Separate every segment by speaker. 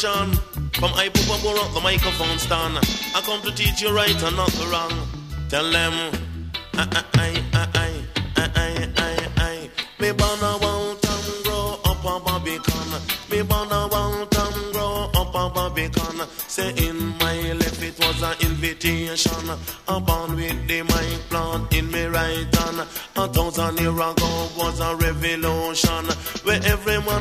Speaker 1: From I put up up the microphone stand. I come to teach you right and not the wrong. Tell them, I, I,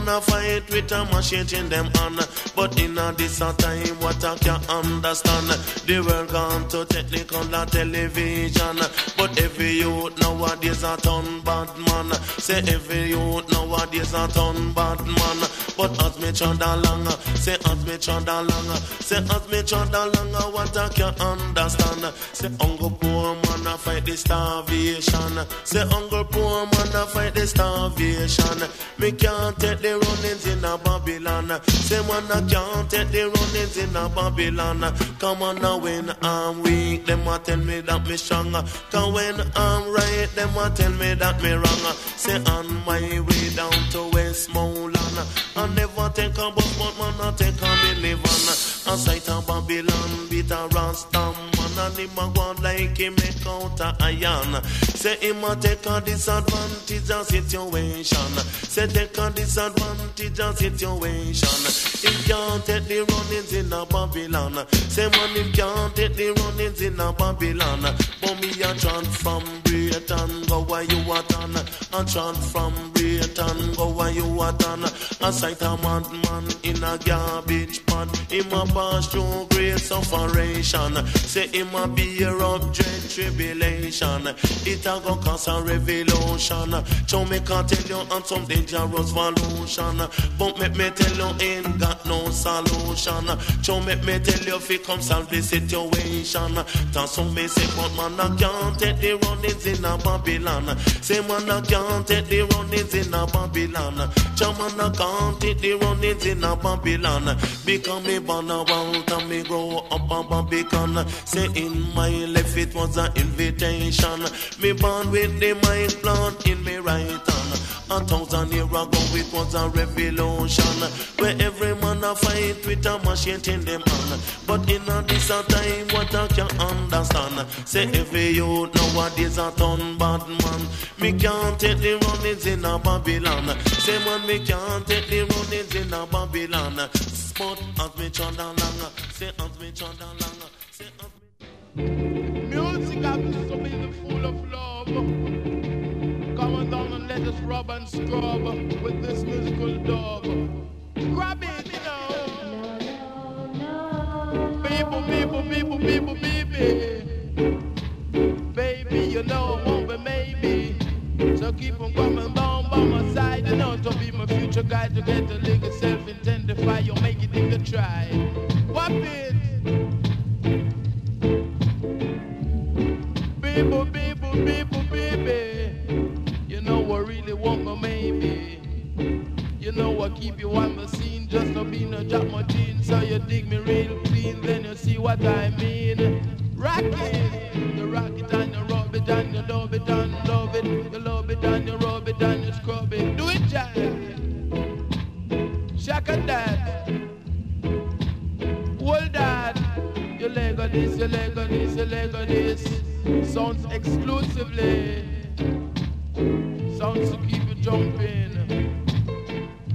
Speaker 1: a fight with a machete in them hand. But in a this time what I can understand. The world gone to technical and television. But every youth nowadays a turn bad man. Say every youth nowadays a turn bad man. But as me trod along, say as me trod along, say as me trod along, what I can understand. Say hunger poor man a fight the starvation. Say hunger poor man a fight the starvation. Me can't take the runnings in a Babylon. Say man I can't take the runnings in a Babylon. Come on now when I'm weak, them a tell me that me strong. Cause when I'm right, them a tell me that me wrong. Say on my way down to Westmoreland. I never take a bus, but man I take a minivan. A sight of Babylon, beat a Rasta man, and him a go like him make out a iron. Say him a take a disadvantage of situation. Say take a disadvantage of situation. Him can't take the runnings in a Babylon. Say man him can't take the runnings in a Babylon. But me a from Britain, go where you a done. A from Britain, go where you are done. A sight a madman in a garbage pan. Him a pass through great sufferation. Say him a beer up dread tribulation. It a go cause a revolution. Show me can tell you on some dangerous evolution. But make me tell you ain't got no solution. Show me me tell you if it come solve the situation. That's some me say, but man I can't take the runnings in a Babylon. Say man I can't take the runnings in a Babylon. Chaman I can't take the runnings in a Babylon. Because me born a world and me grow up a Babylon. Say in my life it was an invitation. Me born with the mind plant in me right hand. A thousand years ago it was a revolution. Where every man a fight with a machine in them hand. But in a this time what I can understand. Say every youth nowadays a turn bad man. Me can't take the runnings in a Babylon. Say man me can't take the runnings in a Babylon. Spot as me chant along. Say as me chant along. Say as me.
Speaker 2: Rub and scrub with this musical dub. Grab it, you know. People, people, people, people, baby. Baby, you know won't be maybe. So keep on coming down by my side, you know, to be my future guide to get the legal self-intendify. You'll make it if you try. Whop it. People, people, people, baby. You really want maybe. You know what keep you on the scene just to be no drop my jeans so you dig me real clean then you see what I mean. Rock it, you rock it and you rub it and you love it and love it. You love it and you rub it and you scrub it. Do it, Jack. Shaka that. Hold that. Your leg of this, your leg of this, your leg of this. Sounds exclusively. Sounds to keep you jumping.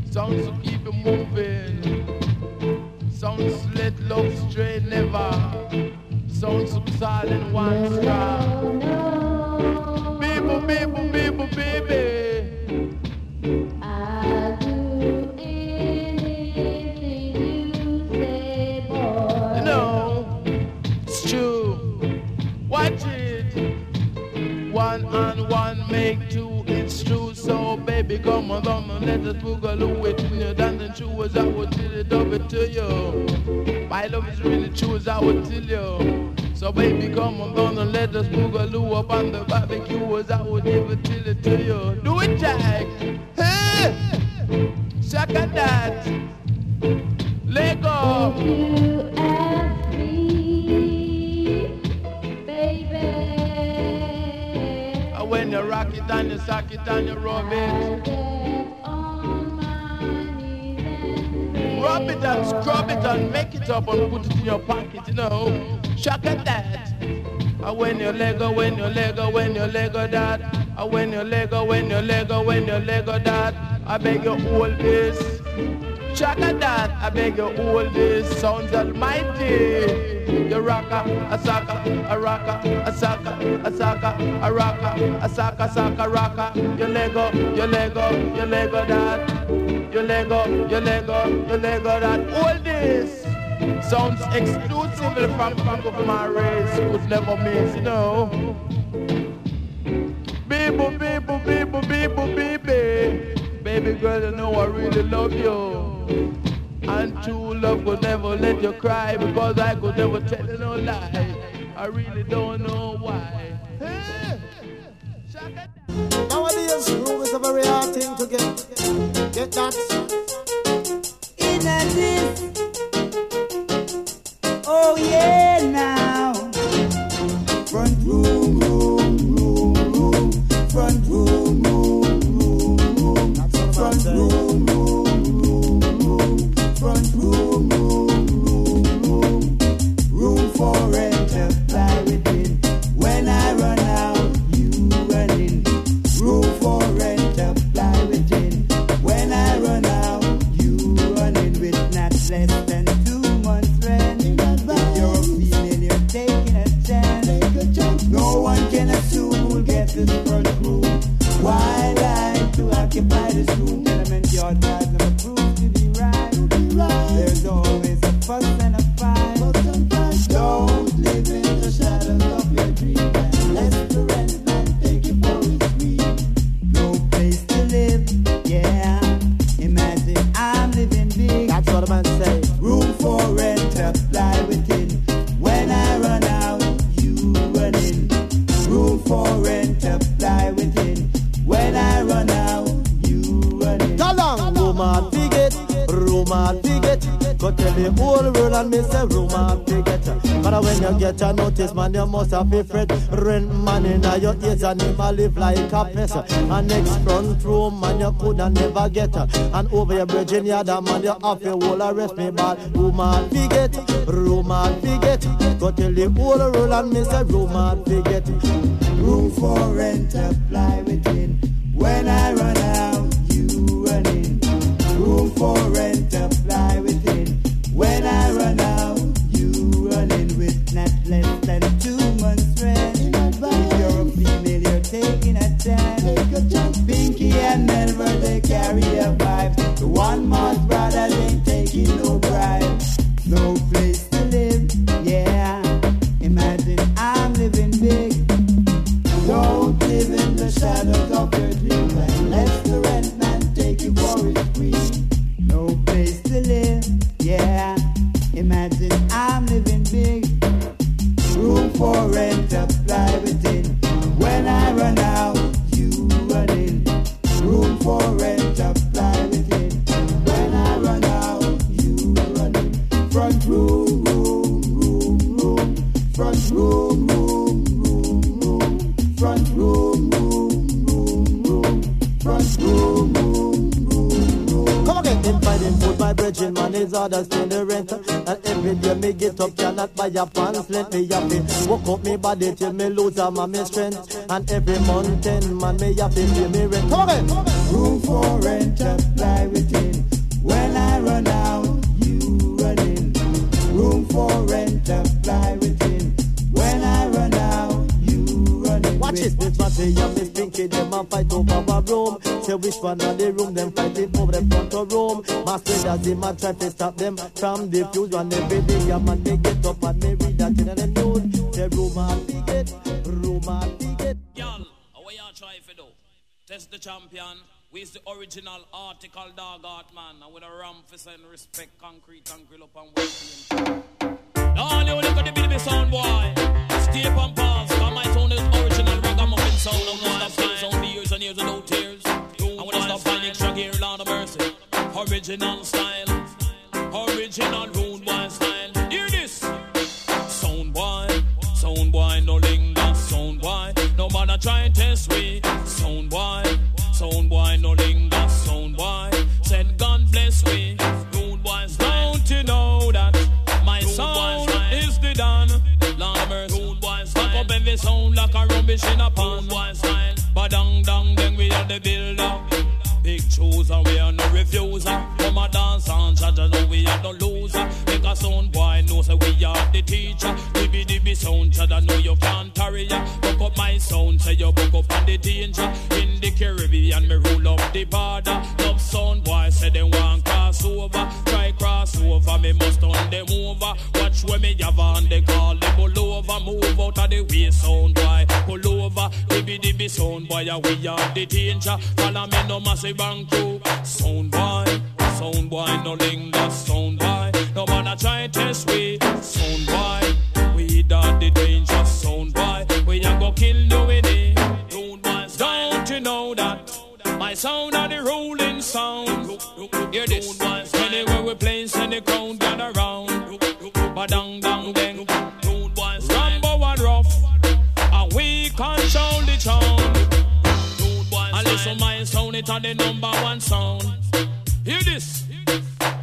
Speaker 2: Sounds to keep you moving. Sounds let love stray never. Sounds to silent one star. People, people, people, baby. Come on, come on, let us. Dancing true as I would tell it over to you. My love is really true as I would tell you. So baby, come on, come on, let us boogaloo up on the barbecue as I would even tell it to you. Do it, Jack. Hey, shaka that. Let go. When it and you sock it and you rub it,
Speaker 3: on
Speaker 2: rub it and scrub it and make it up and put it in your pocket, you know. Shock at that. And when you Lego, ah, when you Lego, ah, when you Lego that. And when you Lego, when you Lego, when you Lego that. I beg you hold this. Shock at that. I beg you hold this. Sounds almighty. You rocker, a sucker, a rocker, a sucker, a sucker, a rocker, a sucker, sucker, rocker. You Lego, you Lego, you Lego that. You Lego, you Lego, you Lego that. All this sounds exclusively from people from my race who's never miss, you know. People, people, people, people, baby. Baby girl, you know I really love you. And true love could never let you cry because I could never tell you no lie. I really don't know why. Hey,
Speaker 4: Nowadays, groove is a very hard thing to get. Get that?
Speaker 5: in a this. Oh yeah,
Speaker 6: your and never live like a pest. And next front room, man, you coulda never get. And over your bridge in yard, man, you have a whole arrest me bad. Roma Piget, Roma Piget. Go tell the whole world and me say Roma Piget.
Speaker 4: Room for rent, apply within.
Speaker 6: Body till me lose all my strength. And every month ten man me have to pay me rent. Come again.
Speaker 4: Room for rent, apply within. When I run out, you run in. Room for rent, apply within. When I run out, you run in.
Speaker 6: Watch it, this party and Miss Pinky, them a fight over a room. Say which one of the room, them fighting over the front of room. Master does him a try to stop them from the fuse. One every day, a man they get
Speaker 7: original article dog art man. And with a ram for send respect, concrete and grill up and waiting. Now you look at the baby sound boy. Stay and pause. Cause my sound is original ragamuffin sound. I'm gonna stop sound for years and years and no tears. I wanna stop finding extra gear, Lord of mercy. Original style. Original ya. Buck up my sound, say you buck up on the danger. In the Caribbean, me rule up the border. Love sound boy, say they want cross over. Try cross over, me must turn them over. Watch when me have on the call, they pull over. Move out of the way, sound boy. Pull over, dibby dibby sound boy, we are the danger. Follow me no massive bang crew. Sound boy, sound boy, no linger, sound boy. No man a try test we. Sound, it the number one sound. Hear this.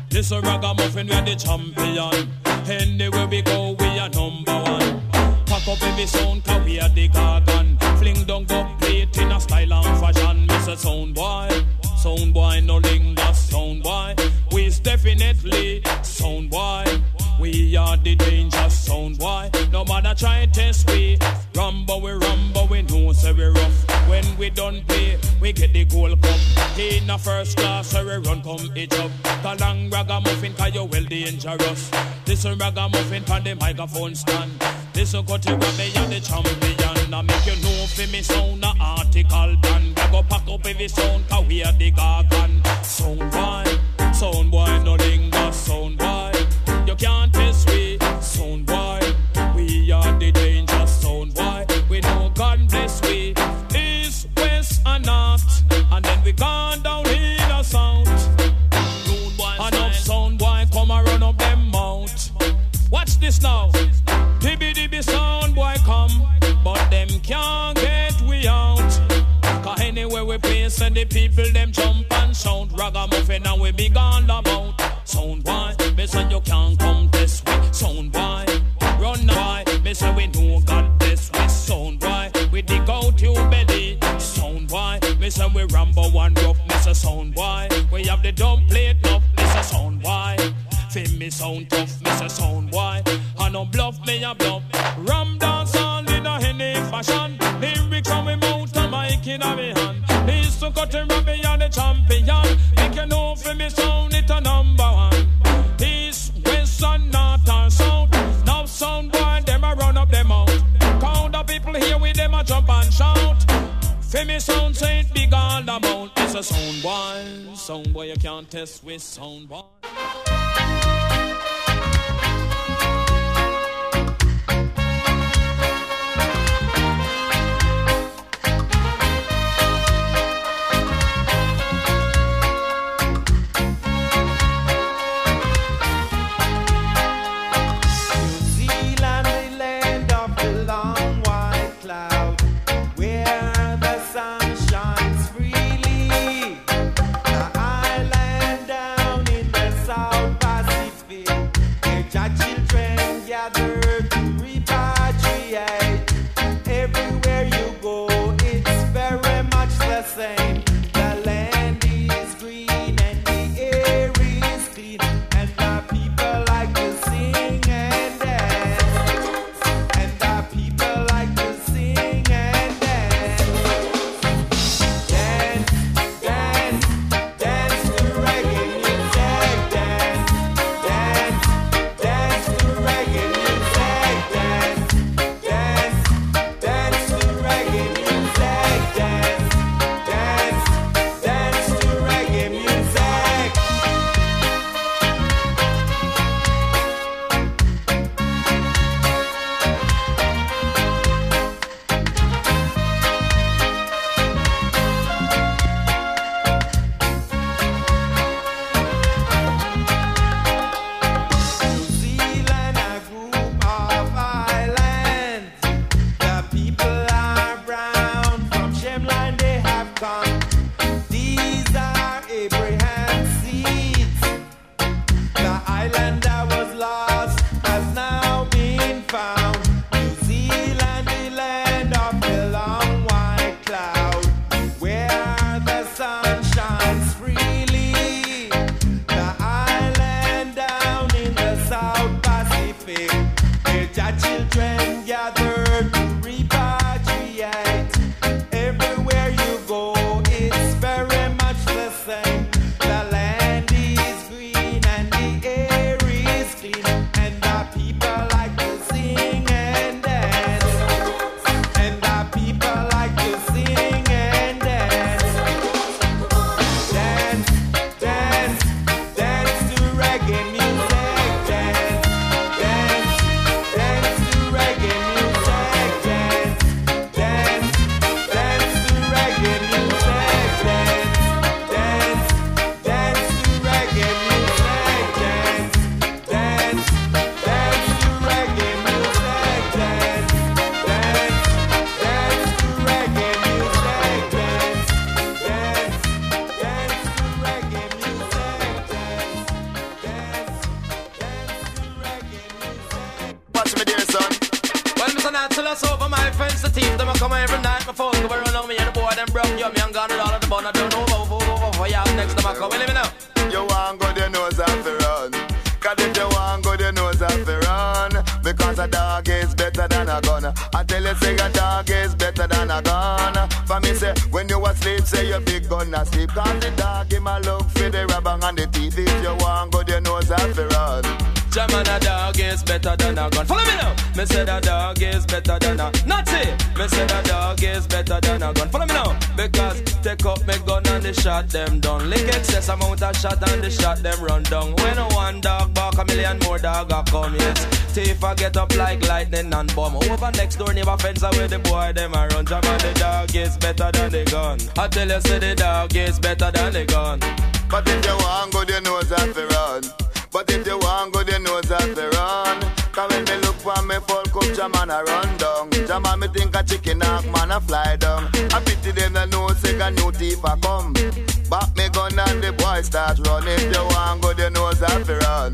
Speaker 7: This a ragamuffin, we are the champion. Anywhere we go, we are number one. Pack up every sound, cause we are the gargan. Fling down go plate in a style and fashion. A sound boy, sound boy, no linger, sound boy. We's definitely sound boy. We are the dangerous sound boy. No matter try test we. rumble, we rumble, we know so we rough. When we done play, we get the gold cup. In a first class, so we run come it up. Kalang ragamuffin, cause you well dangerous. Listen ragamuffin on the microphone stand. Listen cut it me and the champion. I make you know for me sound a article band. I
Speaker 8: go pack up every sound, cause we are the gargan. Sound boy, sound boy, no linger, sound boy can't test we. Sound boy, we are the dangerous sound boy. We know God bless we. East, west, and north. And then we gone down in the south. Enough sound boy, come and run up them mount. Watch this now. Dibby dibby sound boy come. But them can't get we out. Cause anywhere we place and the people them jump and sound. Ragamuffin and we big all about. Sound boy, listen you
Speaker 9: up me gun and the shot them down. Lick excess amount of shot and the shot them run down. When one dog bark a million more dog a come yes. Thief a get up like lightning and bomb. Over next door neighbor fence away the boy them a run. Jam and the dog is better than the gun. I tell you say the dog is better than the gun.
Speaker 10: But if you want good, you know that to run. But if you want good, you know that to run. Cause when me look for me folk up, Jaman a run down. Jaman me think a chicken hawk, man a fly down. I pity them that know say a new thief a come. Back me gun and the boy start run. If you want good, you know that to run.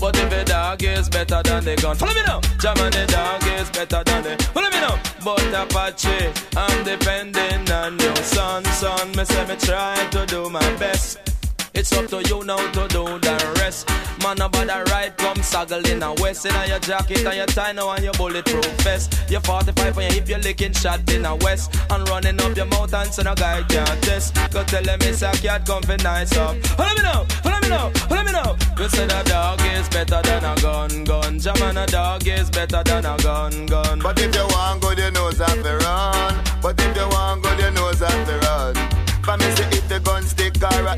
Speaker 9: But if the dog is better than the gun, follow me now. Jam and the dog is better than the. Follow me now. But Apache, I'm depending on your son, son. Me say me try to do my best. It's up to you now to do the rest. Man about the right, come saggle in a west. In your jacket and your tie now and your bulletproof vest. You're 45 when you hip, you're licking shot in a west. And running up your mouth and so no guy can't test. Go tell them it's a cat come for nice up. Follow me now, follow me now, follow me now. You say the dog is better than a gun, gun. Jam and a dog is better than a gun, gun.
Speaker 10: But if you want good, you know that to run. But if you want good, you know that to run. For me say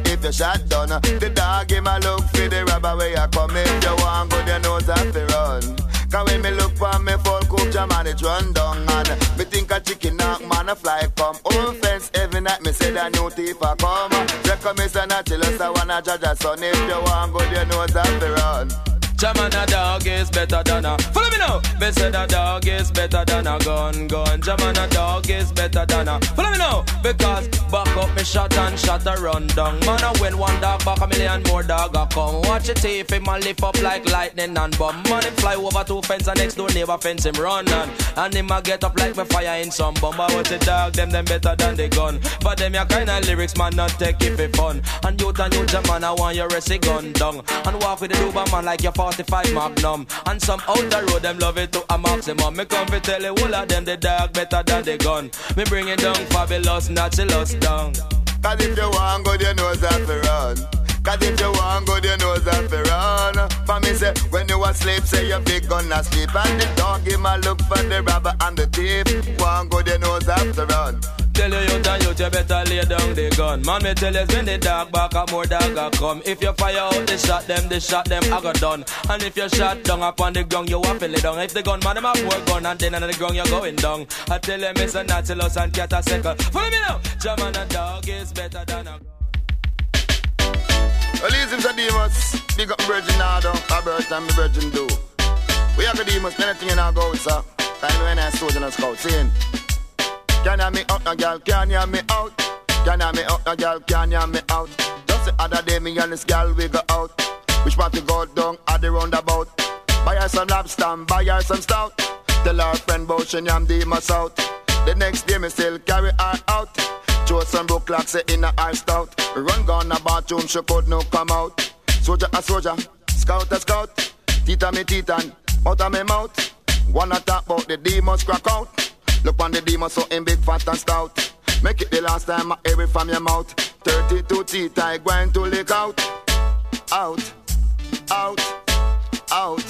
Speaker 10: if the shot done. The dog him a look for the rubber where you come. If you want good you nose that to run. Cause when me look for me full cook jam and it run down And me think a chicken knock man a fly come. Old fence every night me say the new thief a come. Me say not jealous I wanna judge a son. If you want good you know that to run
Speaker 9: Jam and a dog is better than a Follow me now. Me say the dog is better than a gun gun. Jam and a dog is better than a Follow me now. Because back up me shot and shot a run down. Man a when one dog back a million more dog a come. Watch it if him a lift up like lightning and bomb Man him fly over two fence and next door neighbor fence him run and And him a get up like me fire in some bomb But watch the dog them them better than the gun. But them ya kinda lyrics man not take it for fun. And youth and youth man I want your rest a gun down. And walk with the Duba man like your 45 Magnum. And some out the road them love it to a maximum. Me come fi tell you all of them the dog better than the gun. Me bring it down fabulous naturalous down.
Speaker 10: Cause if you want good, you know that to run. Cause if you want good, you know that to run. For me say, when you asleep, say your big gun asleep. And the dog him a look for the robber and the thief. Want good, you know that to run.
Speaker 9: Tell you youth and youth you better lay down the gun Man me tell you when the dog back up more dog a come If you fire out the shot them, the shot them I got done And if you shot down upon the ground you want to lay down If the gun man them have more gun and then on the ground you're going down I tell you Mr. Nautilus and cat a second Follow me now Jam and a dog is better than a
Speaker 10: To Demus. Big up Virgin Nado, Robert and me Virgin Do. We have the Demus, anything in our go, sir. Time when I soldier and scout, seeing. Can you me out, no girl, can you me out? Can you me out, no girl, can you me out? Just the other day, me and this girl, we go out. Which part to go down at the roundabout? Buy her some lobster, and buy her some stout. Tell her friend about she am Demus out. The next day, me still carry her out. Broke like say in a her stout. Run gone a bathroom, she could no come out. Soldier a soldier, scout a scout. Tita me titan, out of me mouth. Wanna talk about the demons crack out. Look on the demons so in big fat and stout. Make it the last time I hear it from your mouth. 32 teeth I going to lick out. Out, out, out,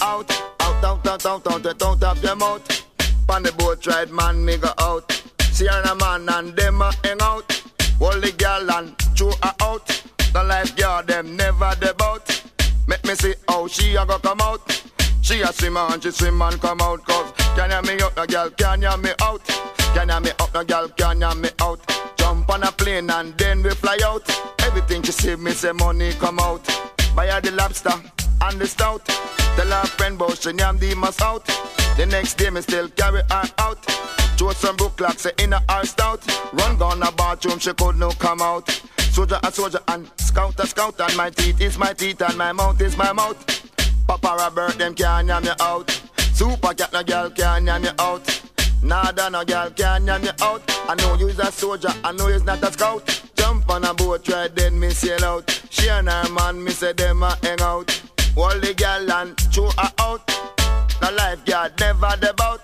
Speaker 10: out, out, out, out, out, out, out, out out of your mouth. On the boat ride, man, me go out. See her and a man and them a hang out. Hold the girl and chew her out. The lifeguard them never devout. Make me see how she a go come out. She a swim and she swim and come out cause Can you me out the girl, can you me out? Can you me out the girl, can you me out? Jump on a plane and then we fly out Everything she see me say money come out Buy her the lobster and the stout Tell her friend about she name the must out The next day me still carry her out Throw some book like say in her stout Run down the bathroom she could no come out Soldier a soldier and scout a scout And my teeth is my teeth and my mouth is my mouth Papa Robert, them can't yam you out. Super Cat, no girl can't yam you out. Nada, no girl can't yam you out. I know you's a soldier, I know you's not a scout. Jump on a boat, try then me sail out. She and her man, me say them a hang out. Hold the girl and chew her out. The life girl never devout.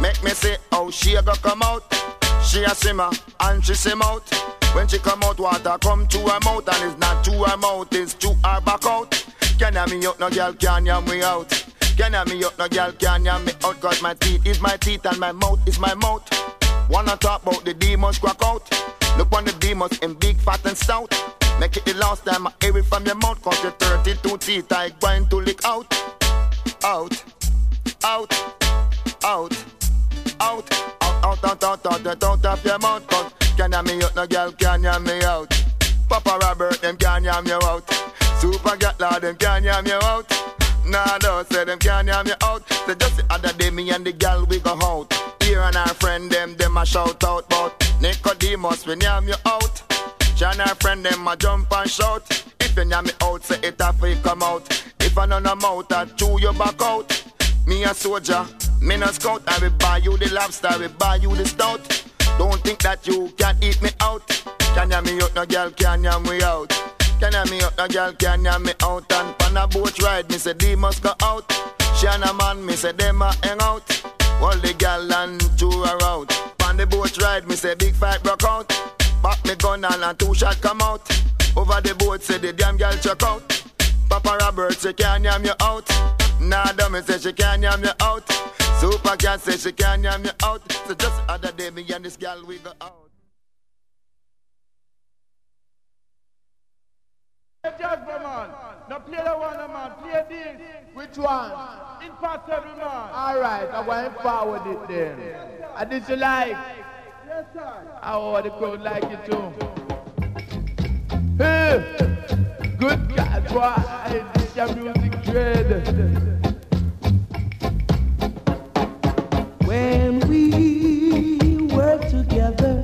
Speaker 10: Make me say how she a go come out. She a swimmer and she swim out. When she come out, water come to her mouth and it's not to her mouth, it's to her back out. Can I me out, no girl can yam me out. Can I me out, no girl can yam me out. Cause my teeth is my teeth and my mouth is my mouth. Wanna talk about the demons crack out? Look on the demons in big, fat and stout. Make it the last time I hear it from your mouth. Cause your 32 teeth I going to lick out. Out, out, out, out, out, out, out, out, out, out, out of your mouth. Cause can I me out, no girl can yam me out. Papa Robert, them can yam you out. Super Cat them can yam you out. Nah, don't say them can yam you out. So just the other day, me and the girl we go out. And our friend, them, them a shout out. But Nicodemus, we yam you out. She and her friend, them a jump and shout. If you yam me out, say it a free come out. If I none a mouth, I chew you back out. Me a soldier, me no scout. I will buy you the lobster, I will buy you the stout. Don't think that you can eat me out. Can ya me out, no girl can ya me out. Can ya me out, no girl can ya me out. And on a boat ride, me say they must go out. She and a man, me say them a hang out. All the gal and two are out. On the boat ride, me say big fight broke out. Back me gun and a two shot come out. Over the boat, say the damn girl check out. Papa Robert say can't yam you out. Nah, dummy say she can't yam you out. Super Cat say she can't yam you out. So just other day, me and this girl we go out.
Speaker 2: Just for man. Now play the one, man. Play this. Which one? Impossible, man. All right, I'm going forward it then. And did you like? Yes, sir. Oh, the crowd like it too. Hey, good God, why? This your music dread.
Speaker 11: When we were together,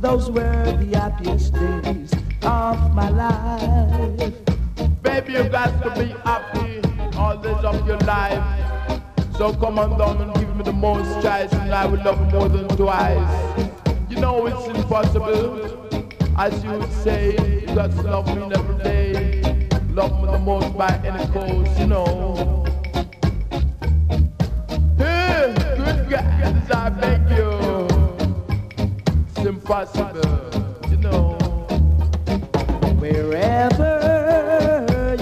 Speaker 11: those were the happiest days of my life.
Speaker 2: Baby, you got to be happy all days of your life. So come on down and give me the most choice, and I will love you more than twice. You know it's impossible. As you would say, you got to love me every day. Love me the most by any cost, you know. Hey, good guys, I beg you. It's impossible.
Speaker 11: Wherever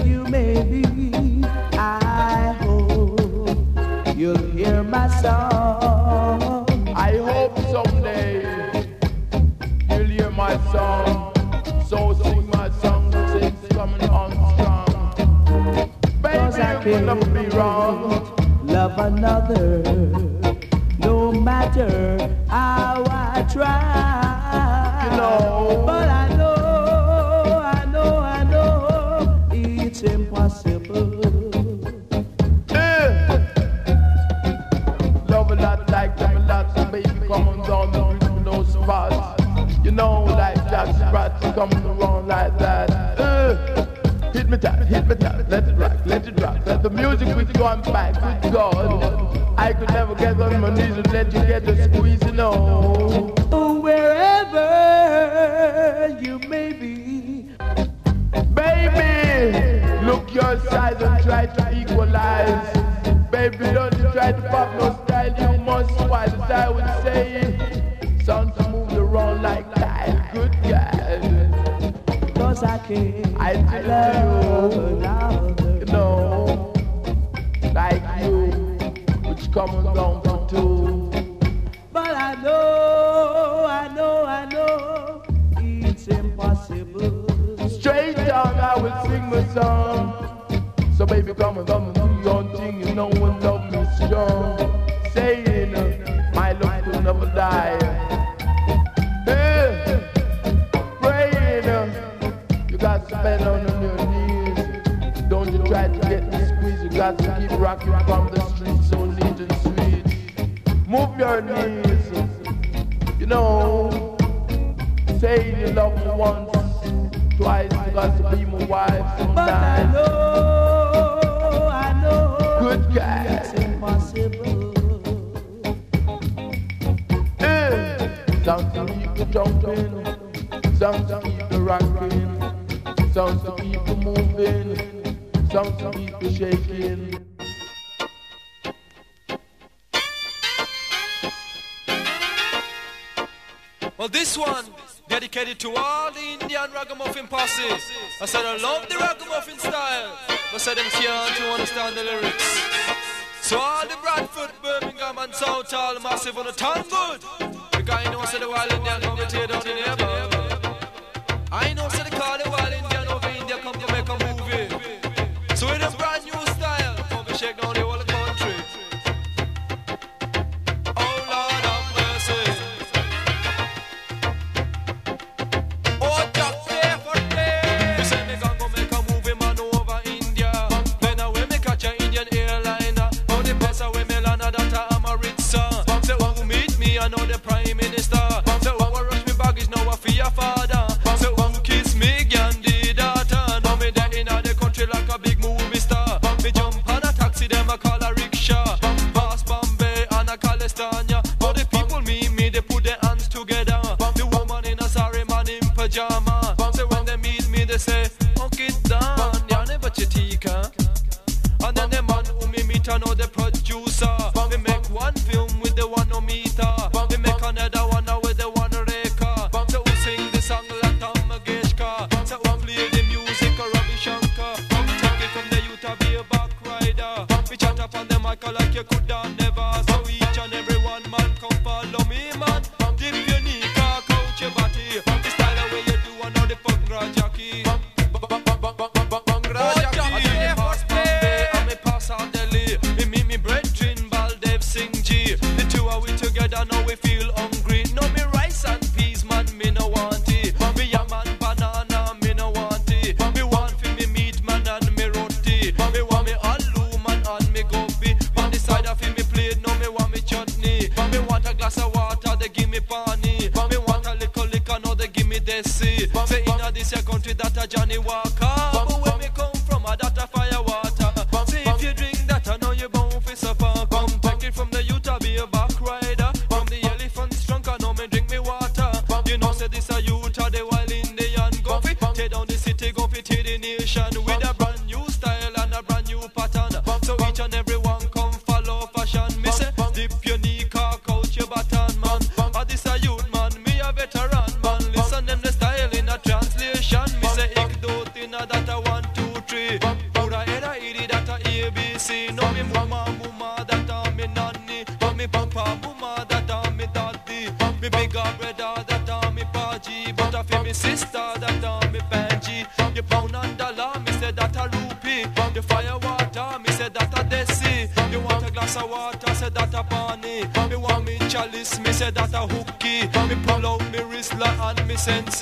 Speaker 11: you may be, I hope you'll hear my song.
Speaker 2: I hope someday you'll hear my song. So sing my song, sing coming on strong.
Speaker 11: Cause I
Speaker 2: Baby, you will
Speaker 11: can't
Speaker 2: be wrong.
Speaker 11: love another, no matter how I try.
Speaker 2: Like Jack Sprat, coming around like that. Eh. Hit me tight, hit me tight, let it rock, let it rock. Let the music with you on back, good God. I could never get on my knees and let you get a squeeze, you know.
Speaker 11: Wherever you may be,
Speaker 2: Baby, look your size and try to equalize. Baby, don't you try to pop no style, you must swallow, as I would say.
Speaker 11: Cause I
Speaker 2: I tell
Speaker 11: love
Speaker 2: you, you know, like you, which comes down for two.
Speaker 11: But I know, I know, I know it's impossible.
Speaker 2: Straight down, I will sing my song. So baby, come and come
Speaker 11: I
Speaker 12: love the ragamuffin style, but say them can't you understand the lyrics. So all the Bradford, Birmingham and South all massive on the tongue good. The guy knows that the wild and come and tear down in here. Hennessy. Say inna this here country that a Johnnie Walker. innocence.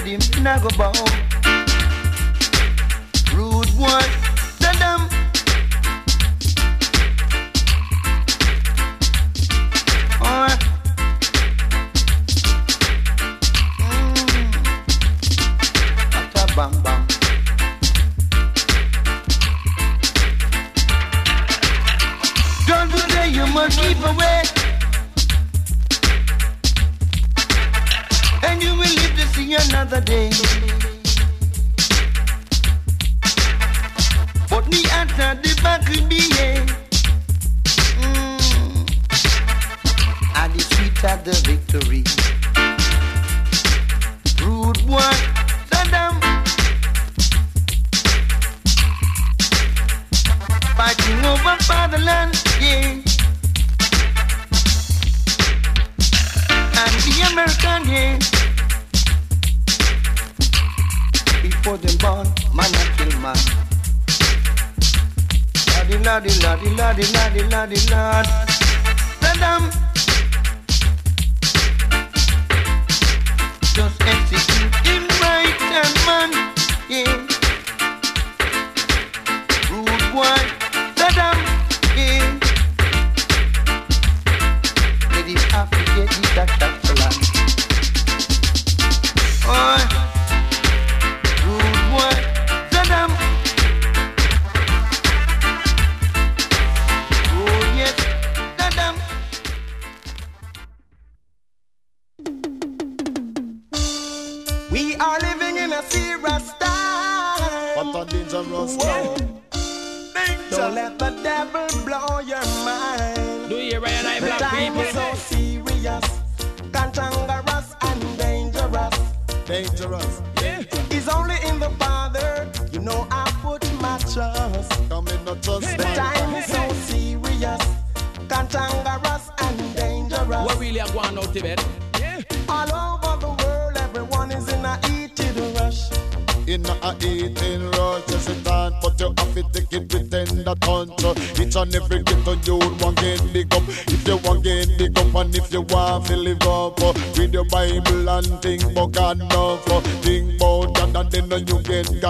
Speaker 12: ready, me
Speaker 13: nah go bow.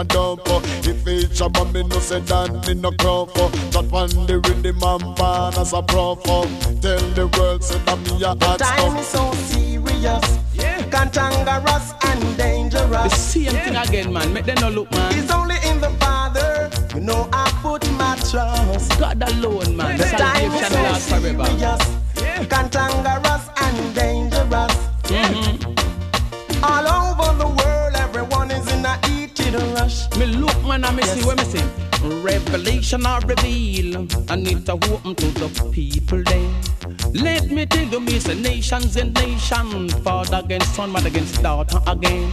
Speaker 13: a dump. Oh.
Speaker 14: If
Speaker 15: it's a
Speaker 14: bomb, me no say that me no crop. Oh. That one the rhythm and pan as a prof. Oh. Tell the world say that me a hot
Speaker 15: Time is so serious. Yeah. Cantangerous and dangerous.
Speaker 11: The same yeah. thing again, man. Make them no look, man.
Speaker 15: It's only
Speaker 11: revelation I reveal. I need to open to the people then. Let me tell you, miss nations and nation, father against son, mother against daughter again.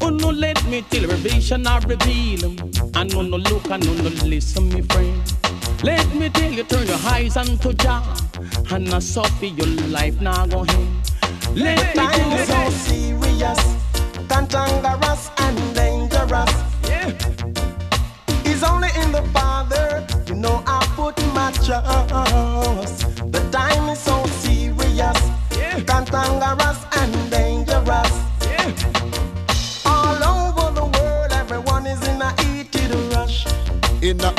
Speaker 11: Oh no, let me tell you, revelation I reveal. I know no look, I know no listen, me friend. Let me tell you, turn your eyes unto Jah, and I suffer your life now go ahead. Let me tell you,
Speaker 15: so serious, cantankerous and dangerous.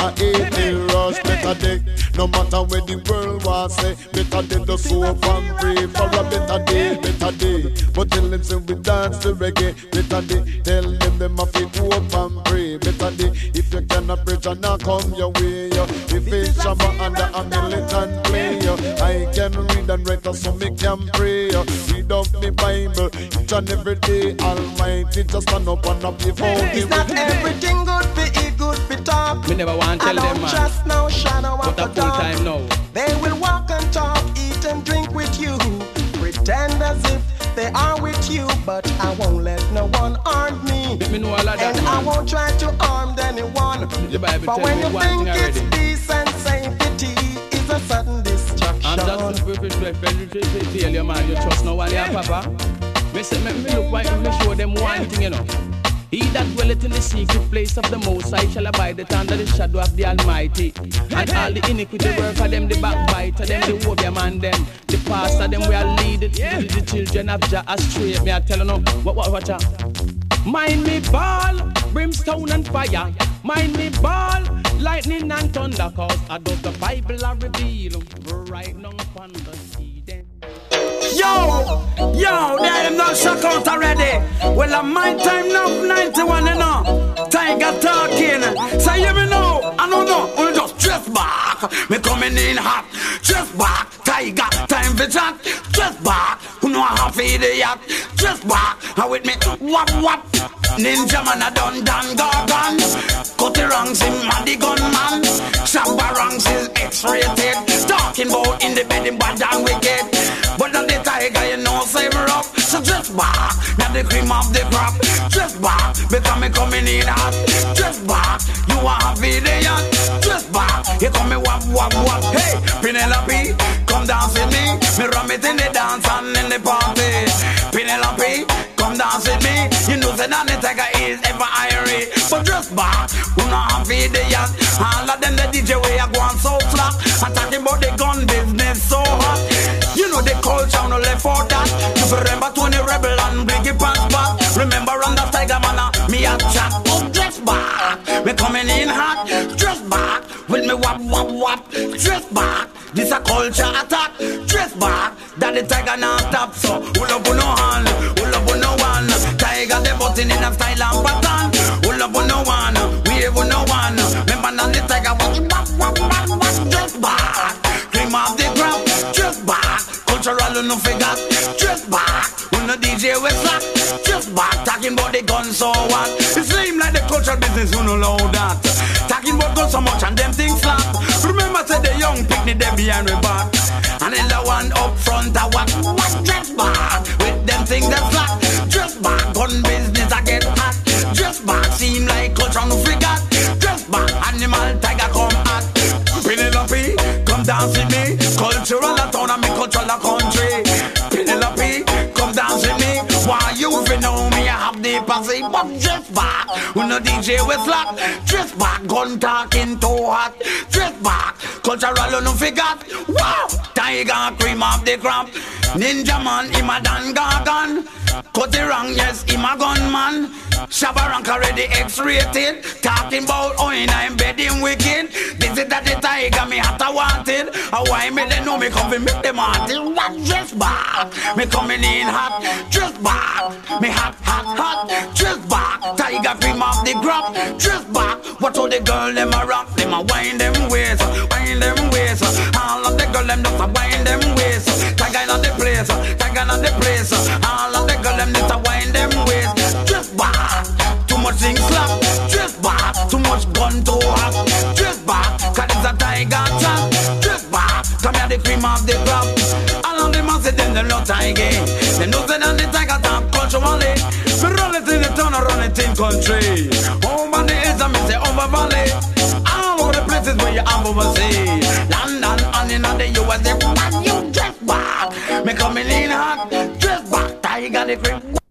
Speaker 15: In a
Speaker 14: eighty rush better day. No matter where the world was say, better day the soul and pray for a better day, better day. But tell them say we dance the reggae, better day. Tell them them have to hope and pray, better day. If you cannot preach and not come your way, yo. If it's Shabba under a militant play, yo. I can read and write so me can pray, yo. Read up the Bible each and every day. Almighty just stand up and up before the
Speaker 15: It's not everything good for eat, good for talk.
Speaker 11: me never want to tell them man.
Speaker 15: trust no shadow
Speaker 11: But
Speaker 15: of
Speaker 11: a full time now.
Speaker 15: They will walk and talk, eat and drink with you, pretend as if they are with you, but I won't let no one harm me.
Speaker 11: Me know all of that,
Speaker 15: and I won't try to harm anyone.
Speaker 11: The Bible
Speaker 15: But when you think it's peace and safety, it's a sudden destruction.
Speaker 11: I'm just to tell you, man, you trust no one, ah, yeah, Papa. Me me, me look right, me show them one thing, you know. He that dwelleth in the secret place of the Most High shall abide it under the shadow of the Almighty. And all the iniquity work of them, the backbiter, them, the warrior man, them, the pastor, them, we are leading the, the children of Jah astray. Me I tell you no, what, what, what, ya? Mind me ball, brimstone and fire. Mind me ball, lightning and thunder. Cause I do the Bible I reveal right now upon the Eden.
Speaker 16: Yo, yo, there them not shock out already. Well, uh, my time now, 91, you know. Tiger talking. Say, you me know, I don't know, we just dress back. Me coming in hot, dress back. Tiger, time for chat, dress back. Who know how to the yacht, dress back. And with me, wap wap. Ninjaman a done done gargan. Cut the ranks him and the gunman. Shabba ranks is X-rated. Talking about in the bed bad and wicked. But on the tiger you know say me rough. So just back, now the cream of the crop. Just back, because me coming in hot. Just back, you are happy the wap wap. Hey, Penelope, come dance with me. Me rum it in the dance and in the party. Penelope, come dance with me. You know say that the tiger is ever irie. But just back, who not the yacht. All of them the DJ way are going so flat. And talking about the gun business so hot. You know the culture no left for that. You remember Tony Rebel and Biggie Pants back. Remember on the Tiger Man, me a chat. Oh, just back. Me coming in hot. Just me wap wap wap. Just back. This a culture attack. Just back. That the Tiger not stop. So, pull up on no hand. Pull up on no one. Tiger the button in a style and pattern. Pull up on no one. Wave on no one. Remember on the Tiger. Wap wap wap wap. Just back. Cream of the crop. Just back. Cultural no forgot. Just back. When the DJ was slack. Just back. Talking about the gun so what? It seem like the cultural business you no know that. Talking about guns so much and them things the young picnic them behind we back. And then the one up front I what? What just back? With them things that slack. Just back. Gun business I get hot. Just back. Seem like culture no forgot. Just back. Animal tiger come hot. Penelope, come dance with me. Cultural a town and me cultural a country. Posse, but just back. When the DJ with slack, just back. Gun talking too hot. Drift back. Cultural no forgot. Wow, tiger cream of the crop. Ninjaman, him a dan gargan. Cut the wrong, yes, him a gunman. Shabba rank already X-rated. Talking about oh, in I'm bedding wicked. This is that the tiger me hot a wanted. A why me they know me come fi make them haunted. What just back? Me coming in hot, just back. Me hot, hot, hot, just back. Tiger cream off the crop, just back. What all the girl them a rock, them a wind them waist, wind them waist. All of the girl them just a wind them waist. Tiger in the place, tiger in the place. All of the girl them just a wind them waist. Just back. Too much thing slap, just back. Too much gun to have, just back. Come here, the cream of the crop. All of the masses, them, them not tiger. They know that on the tiger top culturally. We run it in the town, I run it in country. Over the hills, I say over valley. All over places where you have overseas. London, and in the USA, man, you dress back. Me coming in hot, the cream.